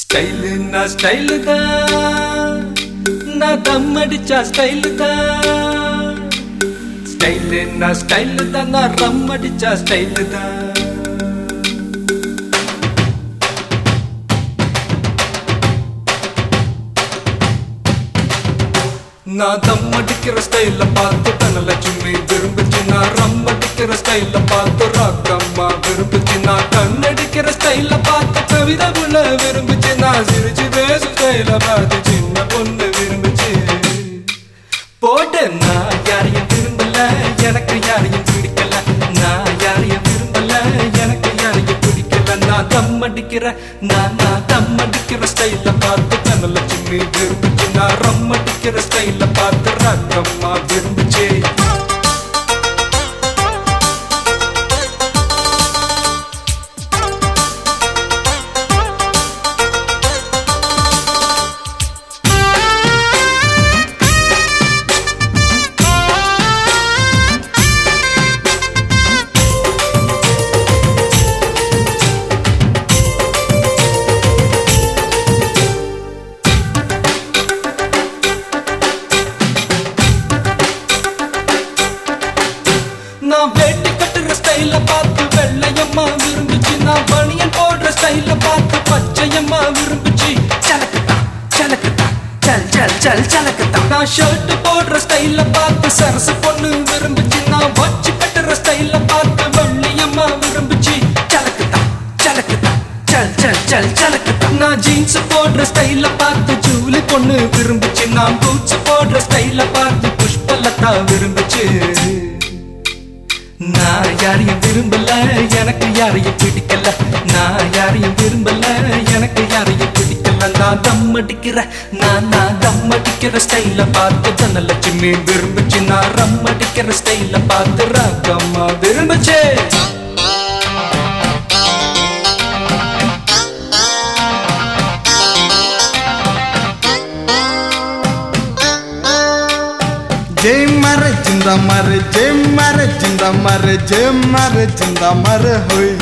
ஸ்டைலுன்னா style தான். நான் தம் அடிச்சா ஸ்டைலு தான். ஸ்டைலு ஸ்டைலு தான். நான் ரம் அடிச்சா ஸ்டைலு தான். நான் தம் அடிக்கிற ஸ்டைல பார்த்து தனலட்சுமி விரும்பிச்சு. நான் ரம் அடிக்கிற ஸ்டைல பார்த்து ராக்கம்மா விரும்பிச்சு. நான் கண்ணடிக்கிற ஸ்டைல பார்த்து கவிதை விரும்பிச்சு. சிரிச்சு பேசு ஸ்டைல பார்த்து சின்ன பொண்ணு விரும்புச்சு. போட்டு நான் யாரையும் விரும்பல எனக்கு யாரையும் பிடிக்கல. நான் யாரையும் விரும்பல எனக்கு யாரையும் பிடிக்கல. நான் தம் அடிக்கிற நான் நான் தம் அடிக்கிற ஸ்டைல பார்த்து தன்னல சின்ன விரும்புச்சு. நான் ரம் அடிக்கிற ஸ்டைல பார்த்து ராக்கம்மா விரும்புச்சு. பச்சையம்மா சலக்கத்தா சலக்கத்தா சல் சல் சல் சலக்கத்தா நான் ஷர்ட் போடுற ஸ்டைல பார்த்து சரசு பொண்ணு விரும்புச்சு. நான் வச்சு கட்டுற ஸ்டைல பார்த்து வள்ளியம்மா விரும்புச்சு. சலக்கத்தா சலக்கத்தா சல் சல் சல் சலக்கத்தா நான் ஜீன்ஸ் போடுற ஸ்டைல பார்த்து ஜூலி பொண்ணு விரும்புச்சு. நான் பூட்ஸ் போடுற ஸ்டைல பார்த்து புஷ்பலத்தா விரும்புச்சு. நான் யாரையும் விரும்பல எனக்கு யாரையும் பிடிக்கல. நான் யாரையும் விரும்பல நான் தம் அடிக்கிற நான் நான் தம் அடிக்கிற ஸ்டைல பார்த்து ஜனலட்சுமி விரும்பிச்சு. நான் ரம் அடிக்கிற ஸ்டைல பார்த்து ராக்கம்மா விரும்பிச்சு. ஜெய் மர சிந்தா மர ஜெய் மர சிந்தா மர ஜெய் மர சிந்தா மர ஹோய்.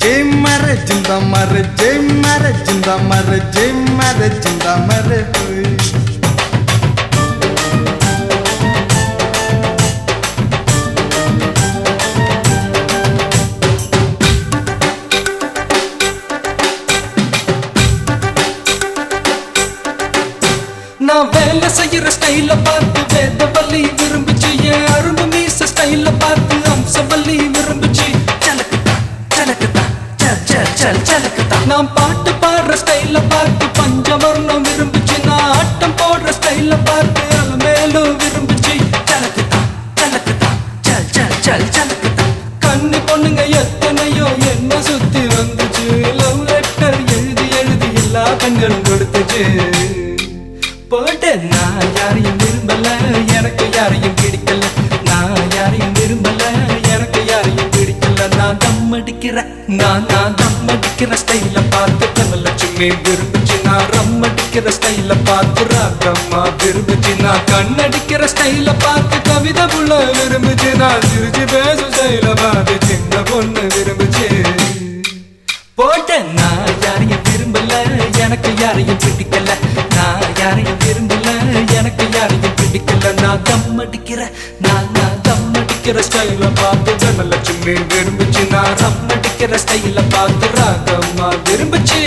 ஜெய் மர சிந்தா மர ஜெய் மர சிந்தா மர ஜெய் மர சிந்தா மர நான் வேலை செய்யற ஸ்டைல பார்த்து வேத வலி விரும்பி பொண்ணுங்க எத்தனையோ. என்ன சுத்தி வந்துச்சு? லவ் லெட்டர் எழுதி எழுதி எல்லா கண்களும் கொடுத்துச்சு. போட்டு நான் யாரையும் விரும்பல எனக்கு யாரையும் தம் அடிக்கிற நான் நான் தம் அடிக்கிற ஸ்டைல பார்த்து தனலட்சுமி விரும்பிச்சு நான் ரம் அடிக்கிற ஸ்டைல பார்த்து ராக்கம்மா விரும்பிச்சு நான் கண்ணடிக்கிற ஸ்டைல பார்த்து கவிதை புள்ள விரும்புச்சு நான் சிரிச்சு பேசும் ஸ்டைல பார்த்து சின்ன பொண்ணு விரும்புச்சு. போட்டேன் நான் யாரையும் விரும்பல எனக்கு யாரையும் பிடிக்கல. நான் யாரையும் விரும்பல எனக்கு யாரையும் பிடிக்கல. நான் தம் அடிக்கிற நான் நான் தம் அடிக்கிற ஸ்டைல பார்த்து ஜனலட்சுமி விரும்பிச்சு நான் ரம் அடிக்கிற ஸ்டைல பார்த்து ராகம்மா விரும்பிச்சு.